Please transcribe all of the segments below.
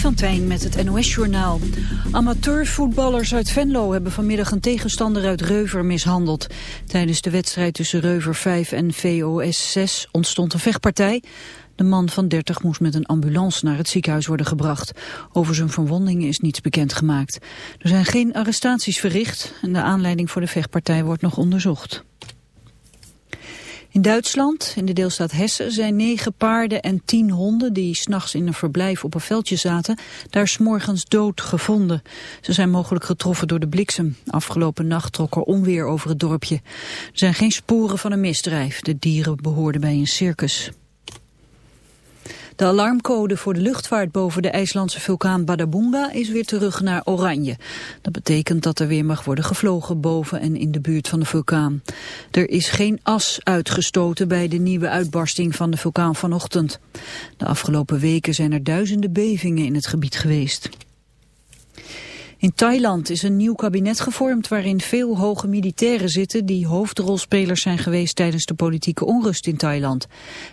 van Tijn met het NOS-journaal. Amateurvoetballers uit Venlo hebben vanmiddag een tegenstander uit Reuver mishandeld. Tijdens de wedstrijd tussen Reuver 5 en VOS 6 ontstond een vechtpartij. De man van 30 moest met een ambulance naar het ziekenhuis worden gebracht. Over zijn verwondingen is niets bekendgemaakt. Er zijn geen arrestaties verricht en de aanleiding voor de vechtpartij wordt nog onderzocht. In Duitsland, in de deelstaat Hessen, zijn negen paarden en tien honden die s'nachts in een verblijf op een veldje zaten, daar s'morgens dood gevonden. Ze zijn mogelijk getroffen door de bliksem. Afgelopen nacht trok er onweer over het dorpje. Er zijn geen sporen van een misdrijf. De dieren behoorden bij een circus. De alarmcode voor de luchtvaart boven de IJslandse vulkaan Badabunga is weer terug naar oranje. Dat betekent dat er weer mag worden gevlogen boven en in de buurt van de vulkaan. Er is geen as uitgestoten bij de nieuwe uitbarsting van de vulkaan vanochtend. De afgelopen weken zijn er duizenden bevingen in het gebied geweest. In Thailand is een nieuw kabinet gevormd waarin veel hoge militairen zitten die hoofdrolspelers zijn geweest tijdens de politieke onrust in Thailand.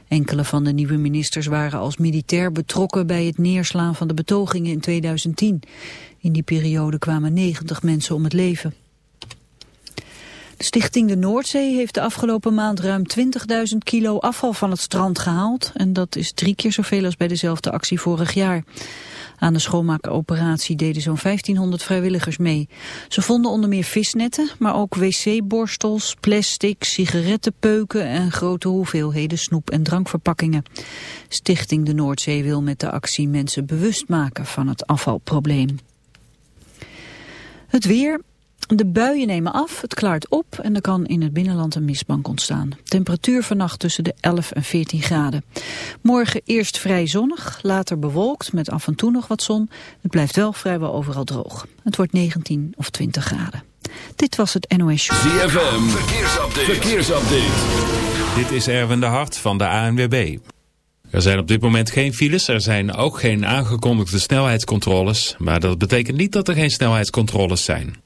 Enkele van de nieuwe ministers waren als militair betrokken bij het neerslaan van de betogingen in 2010. In die periode kwamen 90 mensen om het leven. De stichting de Noordzee heeft de afgelopen maand ruim 20.000 kilo afval van het strand gehaald. En dat is drie keer zoveel als bij dezelfde actie vorig jaar. Aan de schoonmaakoperatie deden zo'n 1500 vrijwilligers mee. Ze vonden onder meer visnetten, maar ook wc-borstels, plastic, sigarettenpeuken en grote hoeveelheden snoep- en drankverpakkingen. Stichting de Noordzee wil met de actie mensen bewust maken van het afvalprobleem. Het weer, de buien nemen af, het klaart op en er kan in het binnenland een mistbank ontstaan. Temperatuur vannacht tussen de 11 en 14 graden. Morgen eerst vrij zonnig, later bewolkt met af en toe nog wat zon. Het blijft wel vrijwel overal droog. Het wordt 19 of 20 graden. Dit was het NOS Show. ZFM, verkeersupdate. verkeersupdate. Dit is Erwin de Hart van de ANWB. Er zijn op dit moment geen files, er zijn ook geen aangekondigde snelheidscontroles. Maar dat betekent niet dat er geen snelheidscontroles zijn.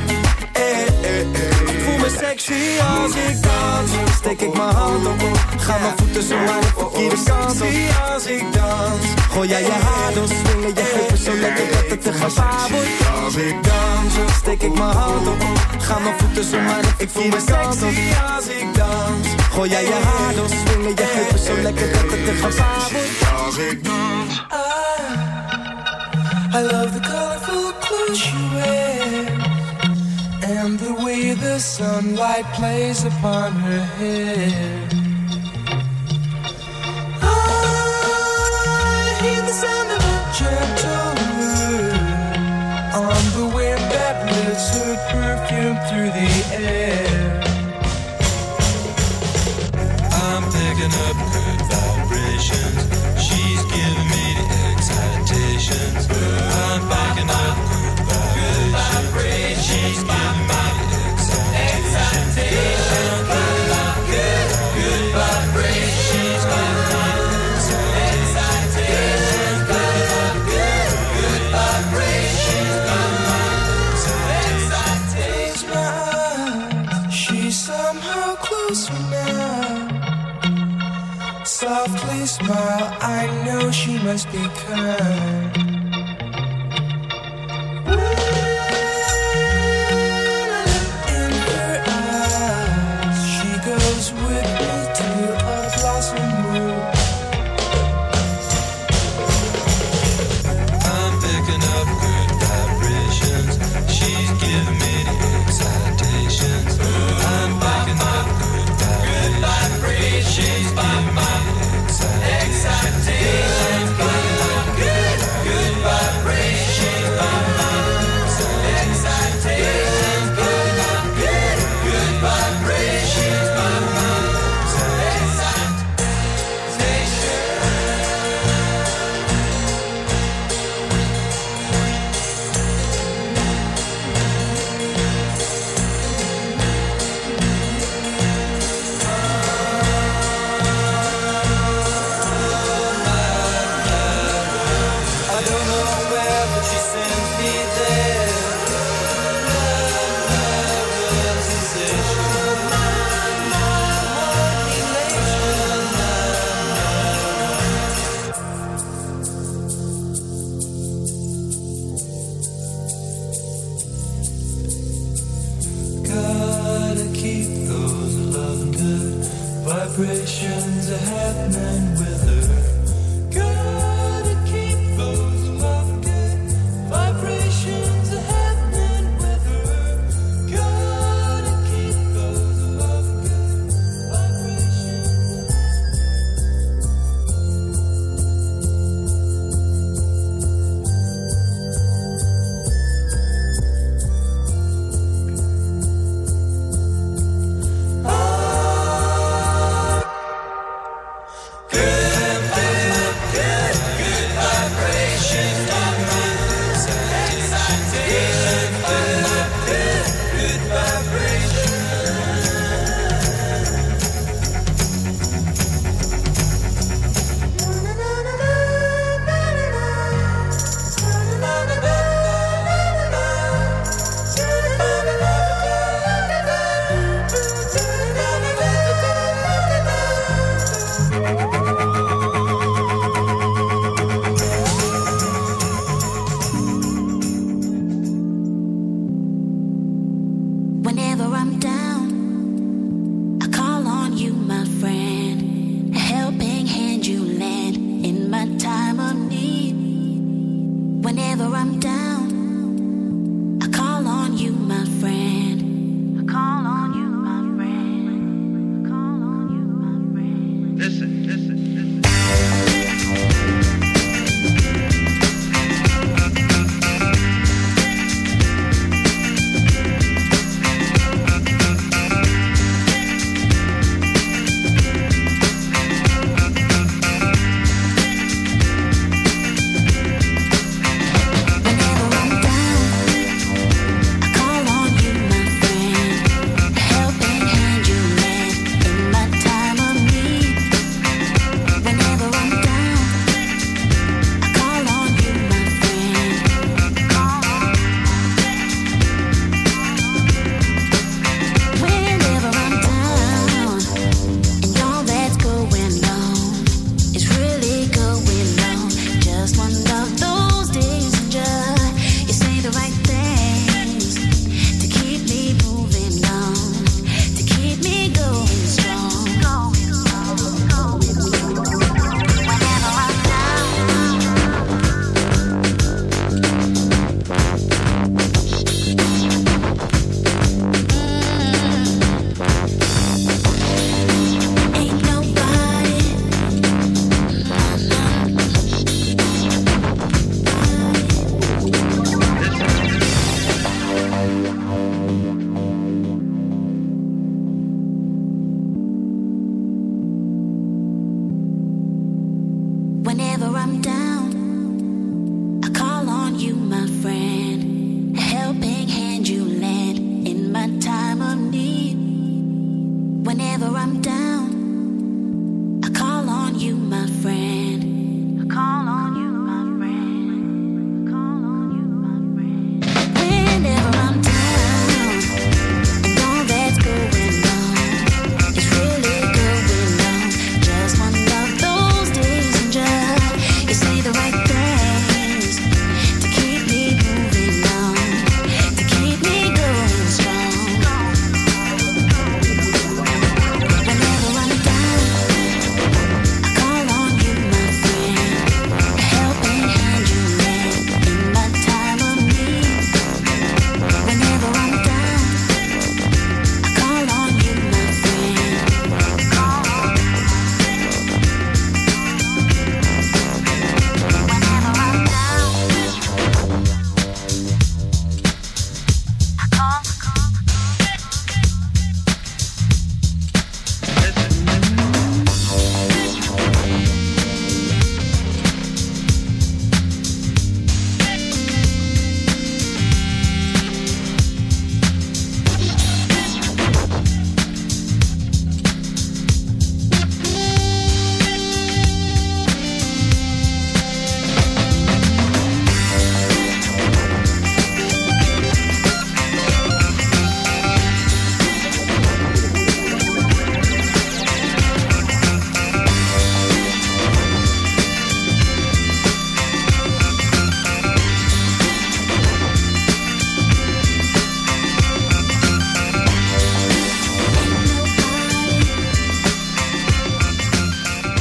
sexy als ik dans. Steek ik mijn hand op, ga mijn voeten zo maar de verkeerde kant op. als ik dans. Gooi jij je haar door, swingen je heupen zo lekker dat het te gevaar wordt. Als ik dans, steek ik mijn hand op, ga mijn voeten zo maar de verkeerde kant op. als ik dans. Gooi jij je haar door, swingen je heupen zo lekker dat het te gevaar wordt. Als ik dans. I love the colorful clothes you wear the sunlight plays upon her hair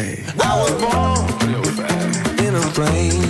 say I was born in a plane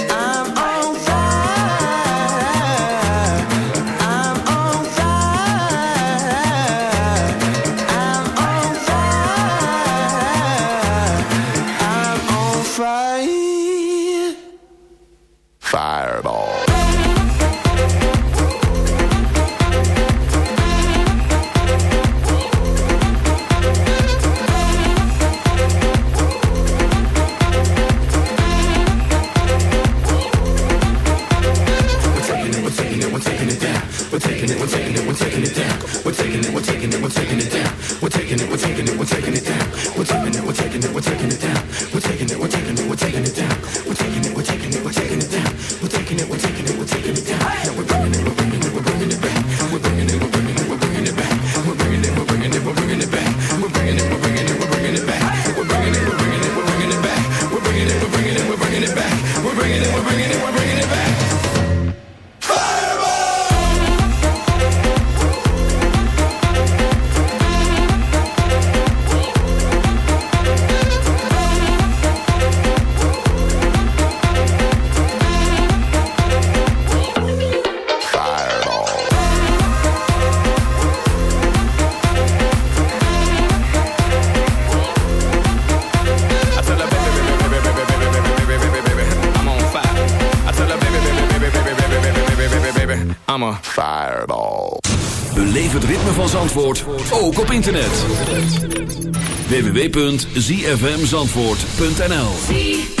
I'm a fireball. Beleef het ritme van Zandvoort, ook op internet. www.zfmzandvoort.nl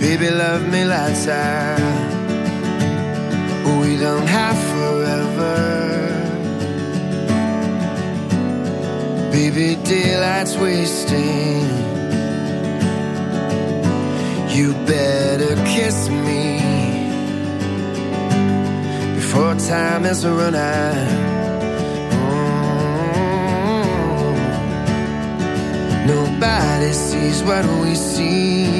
Baby, love me lights out. We don't have forever. Baby, daylight's wasting. You better kiss me before time is run out. Mm. Nobody sees what we see.